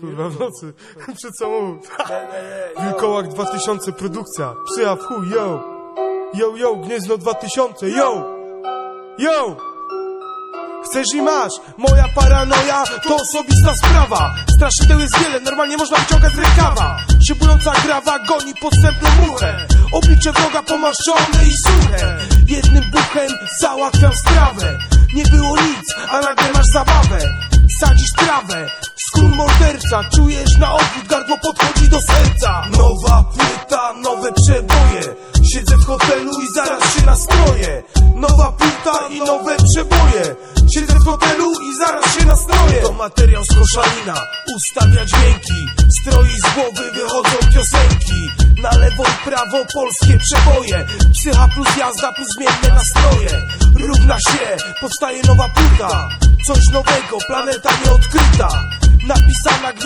Kurwa w nocy, przed samochód. Wilkołak 2000 produkcja, przyja w chuj, yo. Yo, yo, Gniezno 2000, yo. Yo. Chcesz i masz, moja paranoja to osobista sprawa. Straszydeł jest wiele, normalnie można wyciągać z rękawa. Szybująca grawa goni podstępną muchę. Oblicze wroga pomaszczone i suche. Jednym buchem załatwiam strawę Nie było nic, a nagle masz zabawę. Sadzisz trawę, morderca. Czujesz na odwrót, gardło podchodzi do serca. Nowa płyta, nowe przeboje. Siedzę w hotelu i zaraz się nastroję. Nowa płyta i nowe przeboje. Siedzę w hotelu i zaraz się nastroję. To materiał z koszalina, ustawia dźwięki. Stroi z głowy wychodzą piosenki. Na lewo i prawo polskie przeboje. Psycha plus jazda plus zmienne nastroje. Równa się, powstaje nowa płyta. Coś nowego, planeta nieodkryta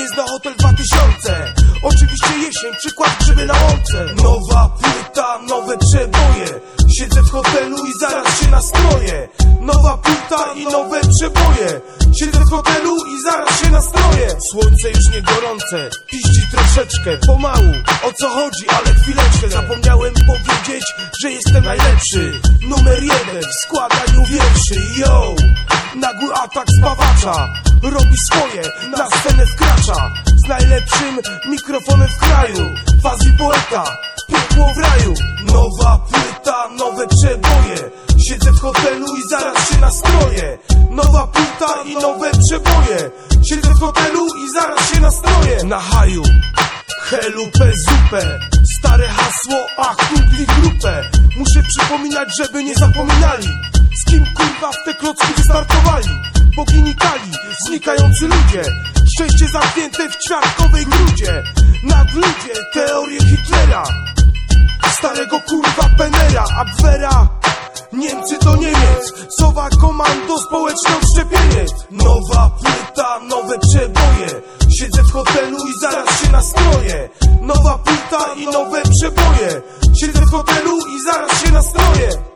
Napisana Gniezno Hotel 2000 Oczywiście jesień, przykład grzyby na łące. Nowa płyta, nowe przeboje. Siedzę w hotelu i zaraz się nastroję. Nowa płyta i nowe przeboje. Siedzę w hotelu i zaraz się nastroję. Słońce już nie gorące, piści troszeczkę Pomału, o co chodzi, ale chwileczkę. Zapomniałem powiedzieć, że jestem najlepszy. Numer jeden w składaniu wierszy Yo! Nagły atak spawacza Robi swoje, na scenę wkracza. Z najlepszym mikrofonem w kraju Fazi poeta, piekło w raju. Nowa płyta, nowe przeboje. Siedzę w hotelu i zaraz się nastroję. Nowa płyta i nowe przeboje. Siedzę w hotelu i zaraz się nastroję. Na haju Helupę zupę. Stare hasło, ach kumpli grupę. Muszę przypominać, żeby nie zapominali. Z kim kurwa w te klocki wystartowali bogini Kali Znikający ludzie. Szczęście zamknięte w ćwiartkowej grudzie. Nad ludzie teorie Hitlera. Starego kurwa Penera Abwera. Niemcy to Niemiec. Sowa komando społeczną szczepienie Nowa płyta, nowe przeboje. Siedzę w hotelu i zaraz się nastroję. Nowa płyta i nowe przeboje. Siedzę w hotelu i zaraz się nastroję.